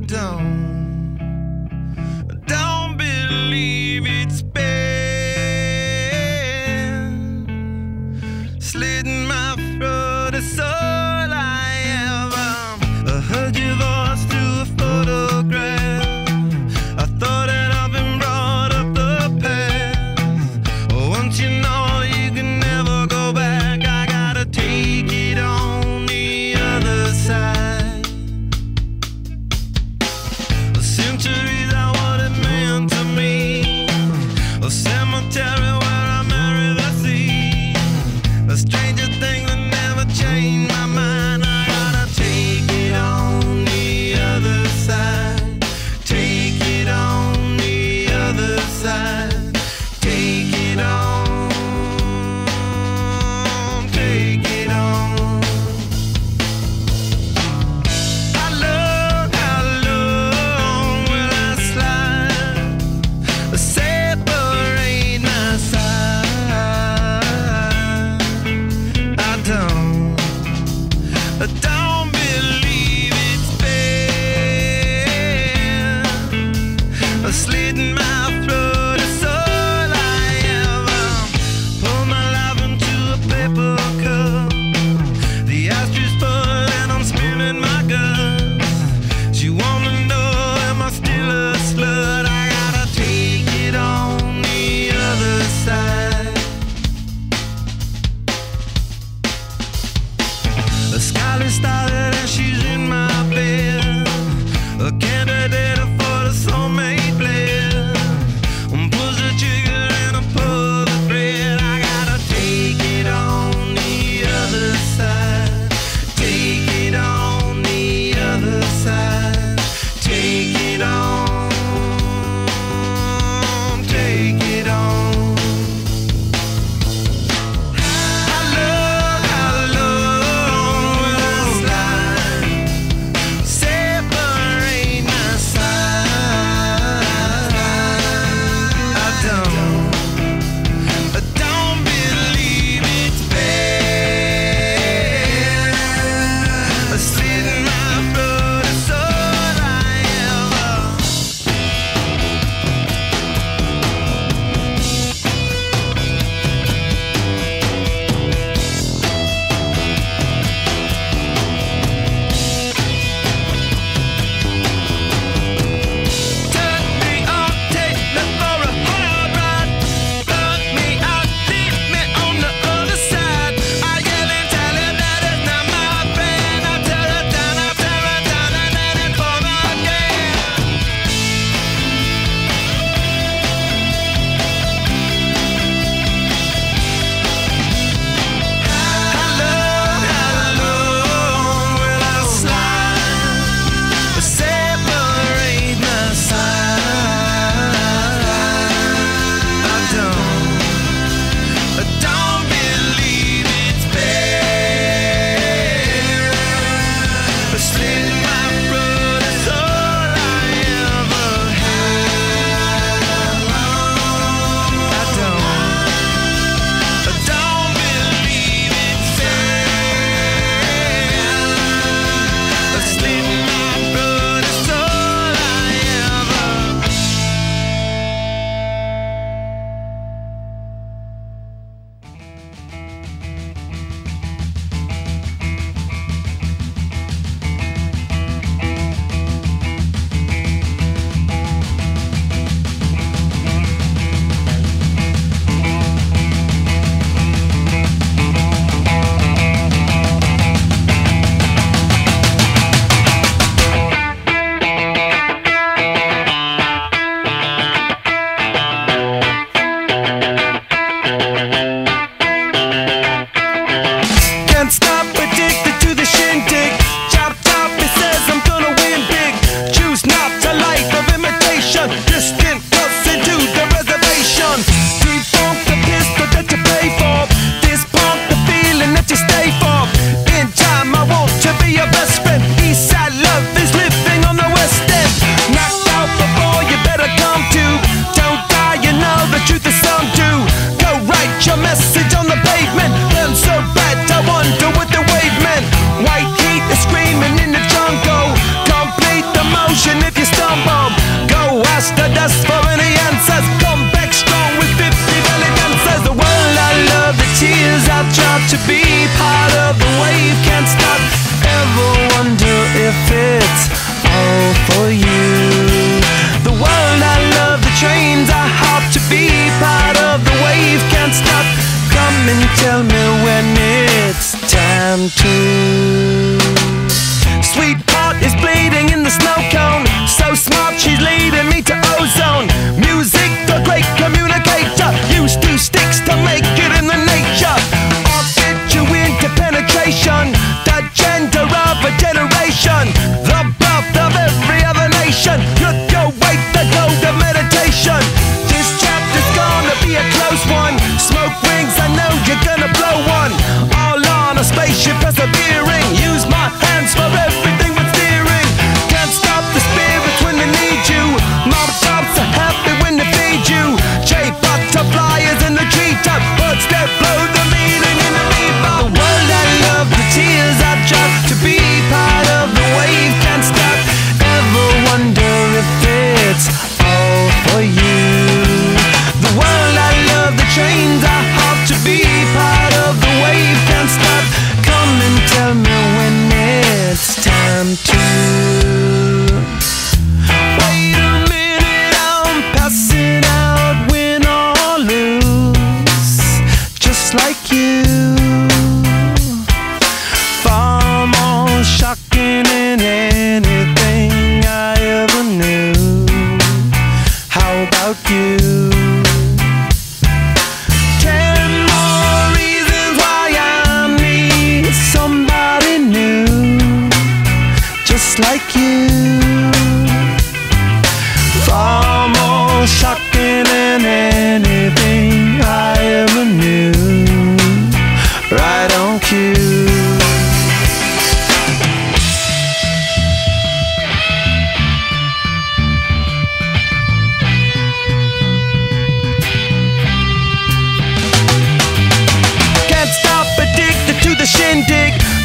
don't, don't believe it's been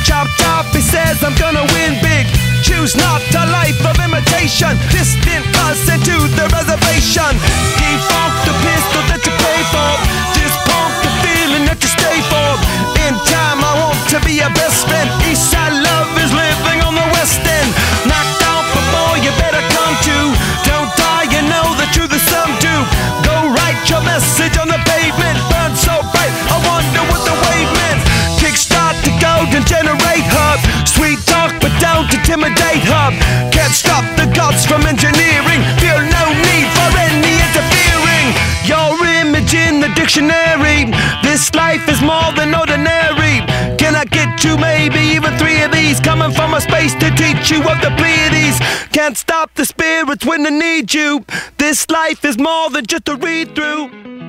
chop chop, he says I'm gonna win big. Choose not a life of imitation. Distant us into the reservation. Defunct the pistol that you pay for. Pump the feeling that you stay for. In time, I want to be your best friend. Eastside love is living on the west end. Knocked out before you better come to. Don't die, you know the truth is some do. Go write your message on the intimidate hub. Can't stop the gods from engineering. Feel no need for any interfering. Your image in the dictionary. This life is more than ordinary. Can I get you maybe even three of these? Coming from a space to teach you of the Pleiades. Can't stop the spirits when they need you. This life is more than just a read through.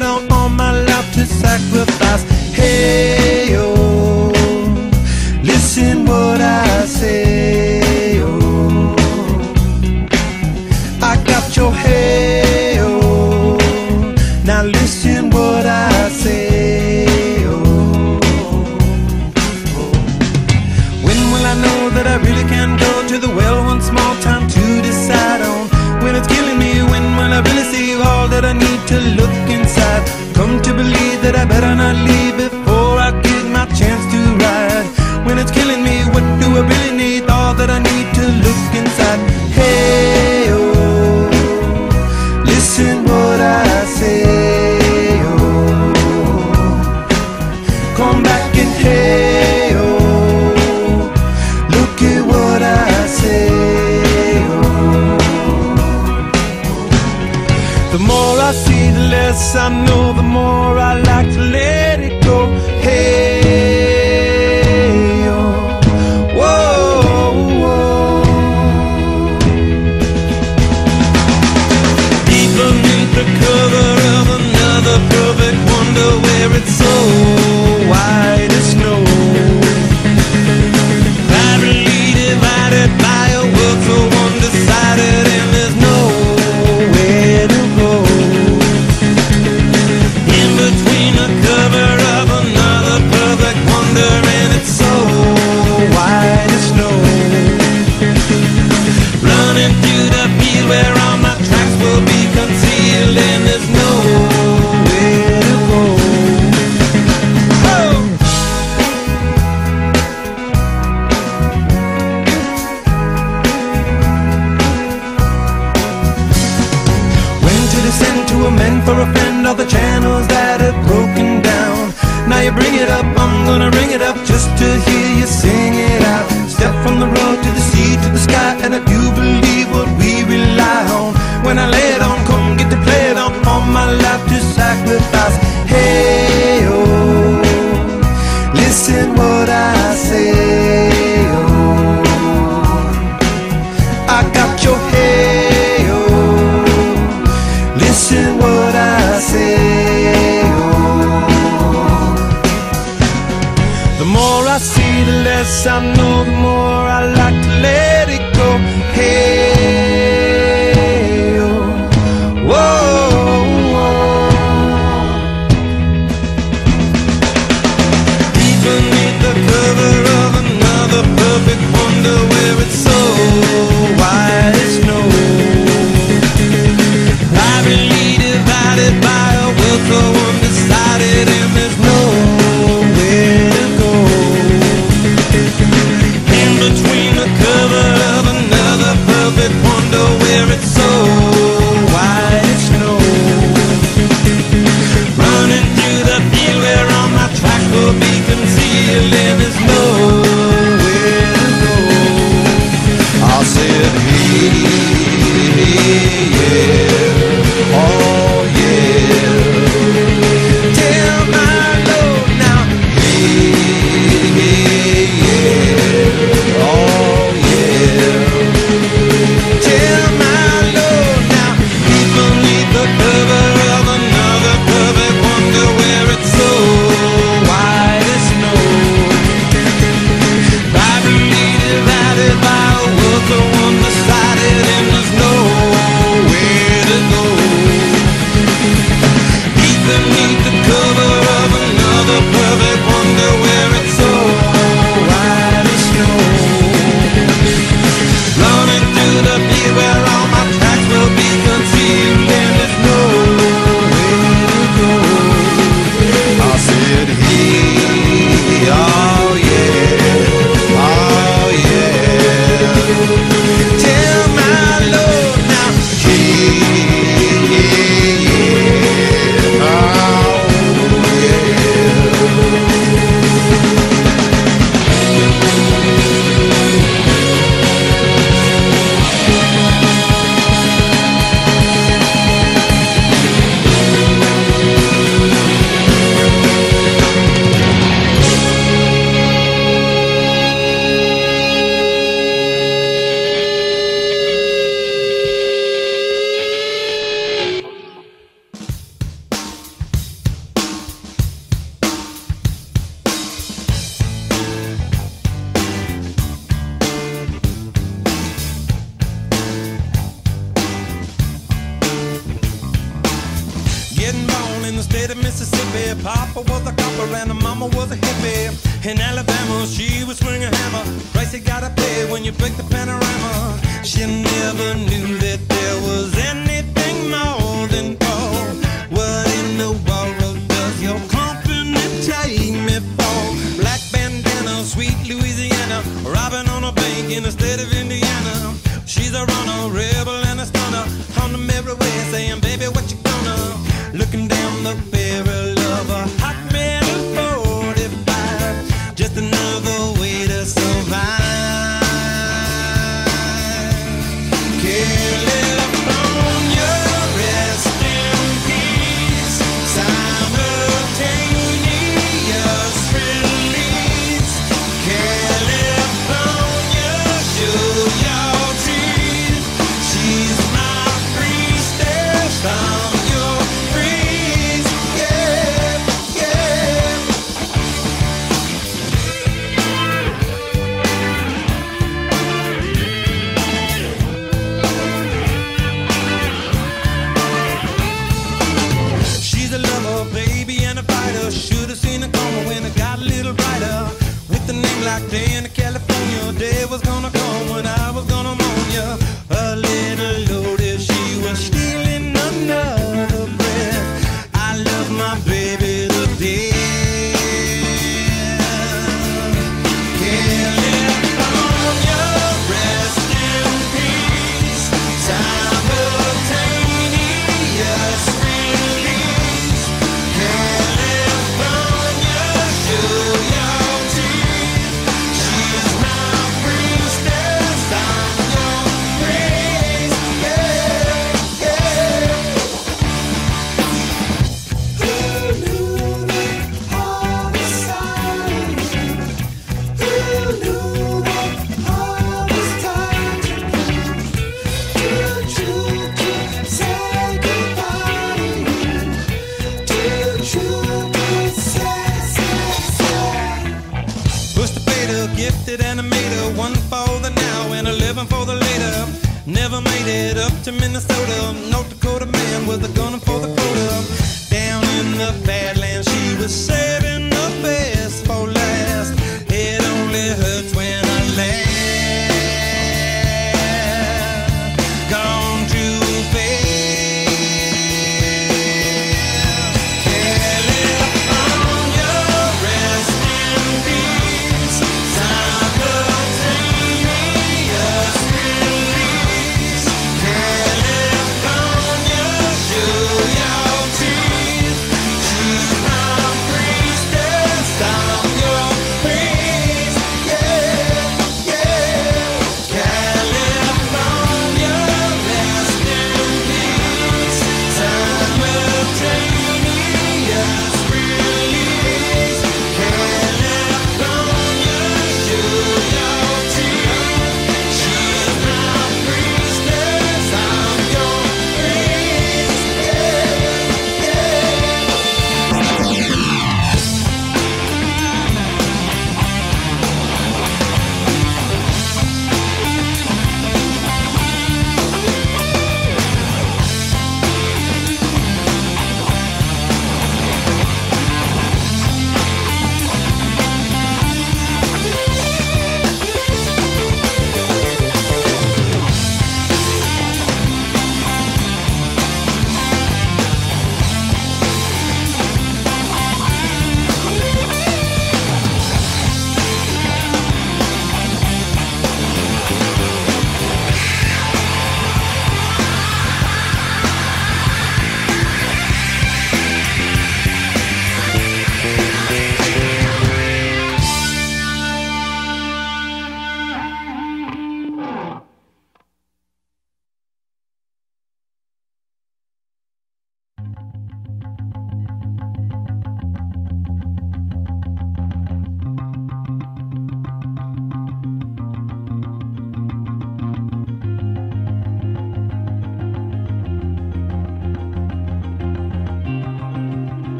to Minnesota, North Dakota man with a gun for the quota. Down in the Badlands, she was saving.